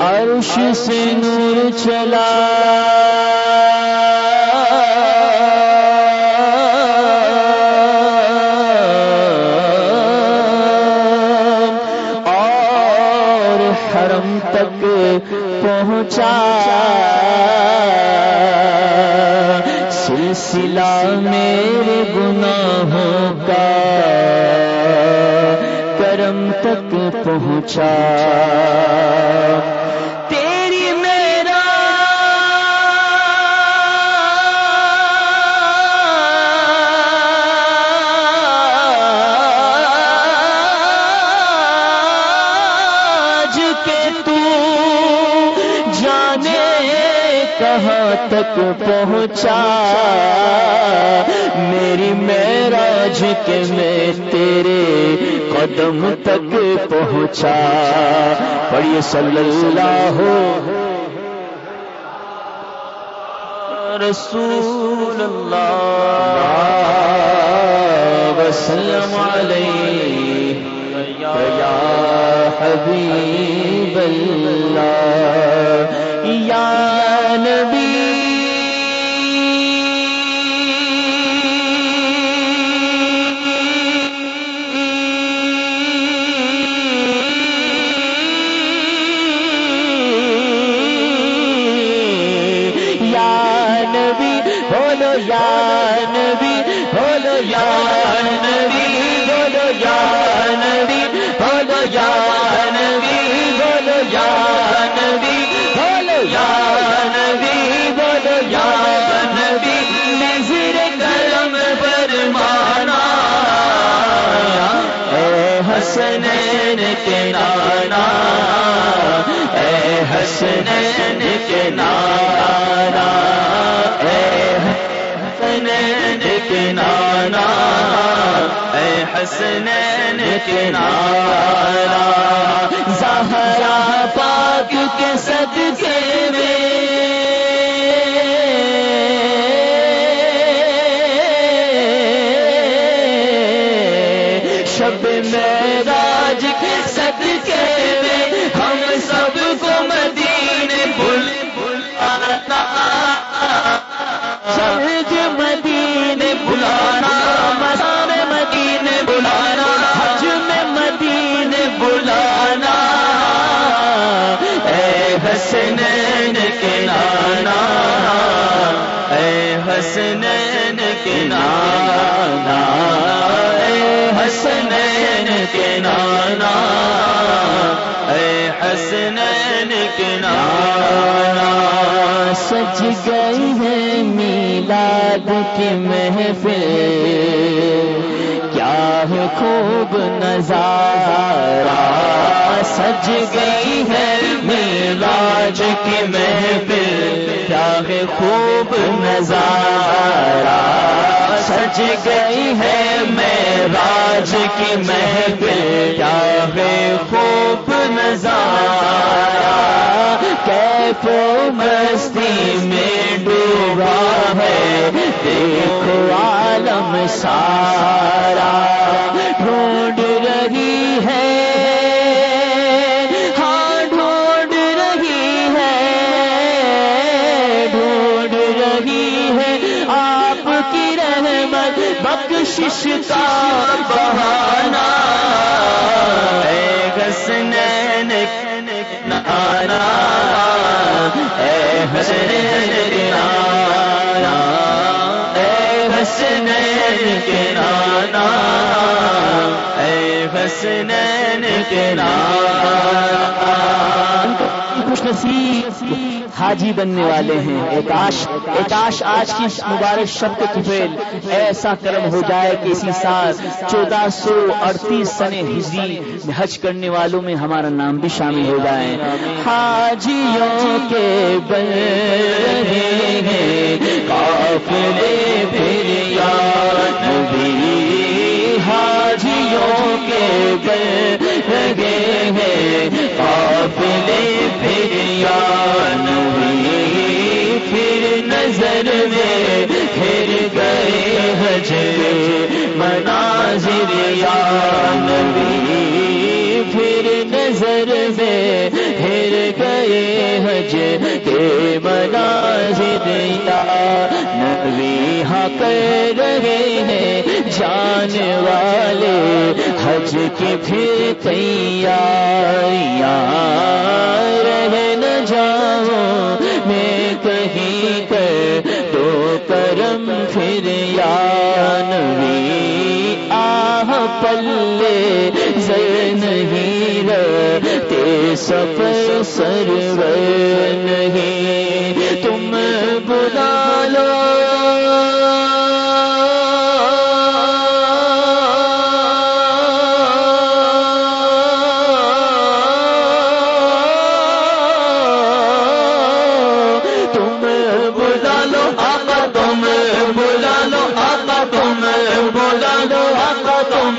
عرش سے نور چلا۔ اور حرم تک پہنچا۔ سلسلہ میرے گناہوں کا۔ تک پہنچا۔ تیری میرا کے تو جانے کہاں تک پہنچا؟ میری میراج کے میں تیرے قدم تک پہنچا۔ پڑھیے صلی اللہ رسول اللہ۔ وسلم علیہ یا حبیب اللہ۔ یا نبی نبی، بولو یا نبی، بولو یا نبی، بولو یا نبی، بولو یا نبی، بولو یا نبی، بولو یا نبی نظر کرم پر مانا اے حسنین کے نانا، اے حسنین کے نانا۔ حسنین کے نارا زہرا پاک کے صدقے میں۔ شب میں حسنین کے نانا اے حسنین کے نانا اے حسنین کے نانا سج گئی ہے میلاد کی محفل ہے خوب نظارہ۔ سج گئی ہے ملاج کی محفل۔ کیا ہے خوب نظارہ۔ سج گئی ہے میراج کی محفل۔ کیا ہے خوب نظارہ۔ کیف و مستی میں ڈوبا ہے۔ دیکھو عالم سارا ڈھونڈ رہی ہے۔ ہاں ڈھونڈ رہی ہے۔ ڈھونڈ رہی ہے۔ آپ کی رحمت، بخشش کا بہانا حسنین نانا اے حسنین کے نانا حسنین کے نانا خوش نصیب حاجی بننے والے ہیں۔ ایکاش ایکاش آج کی مبارک شب کے کفیل ایسا کرم ہو جائے کہ اسی سال چودہ سو اڑتیس سن ہجری میں حج کرنے والوں میں ہمارا نام بھی شامل ہو جائے۔ حاجیوں کے بل رہے ہیں قافلے پھر لگے ہیں۔ قافلے پھر پھر نظر میں پھر گئے حج مناظر یا پھر نظر میں پھر گئے حج کے مناظر یا نبی ہاں، رہے ہیں جان والے۔ حج کی پھر تیاریاں رہ نہ میں کہیں کر دو کرم پھر یا نبی آہ پلے زر نہیں رہتے، سفر سرور نہیں۔ تم بلا لو آقا تم بلا لو آقا تم بلا لو آقا تم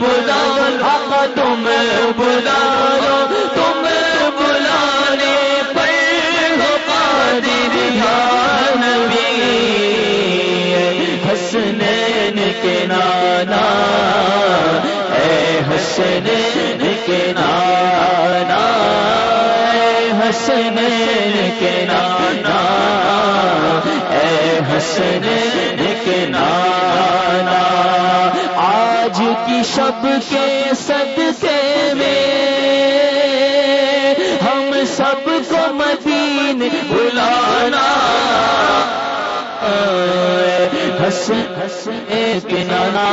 بلا لو آقا تم بلا لو تم بلانے اے حسنین کے نانا، اے حسنین کے نانا، آج کی شب کے صدقے میں ہم سب کو مدین بلانا۔ ہس ہس ایک نانا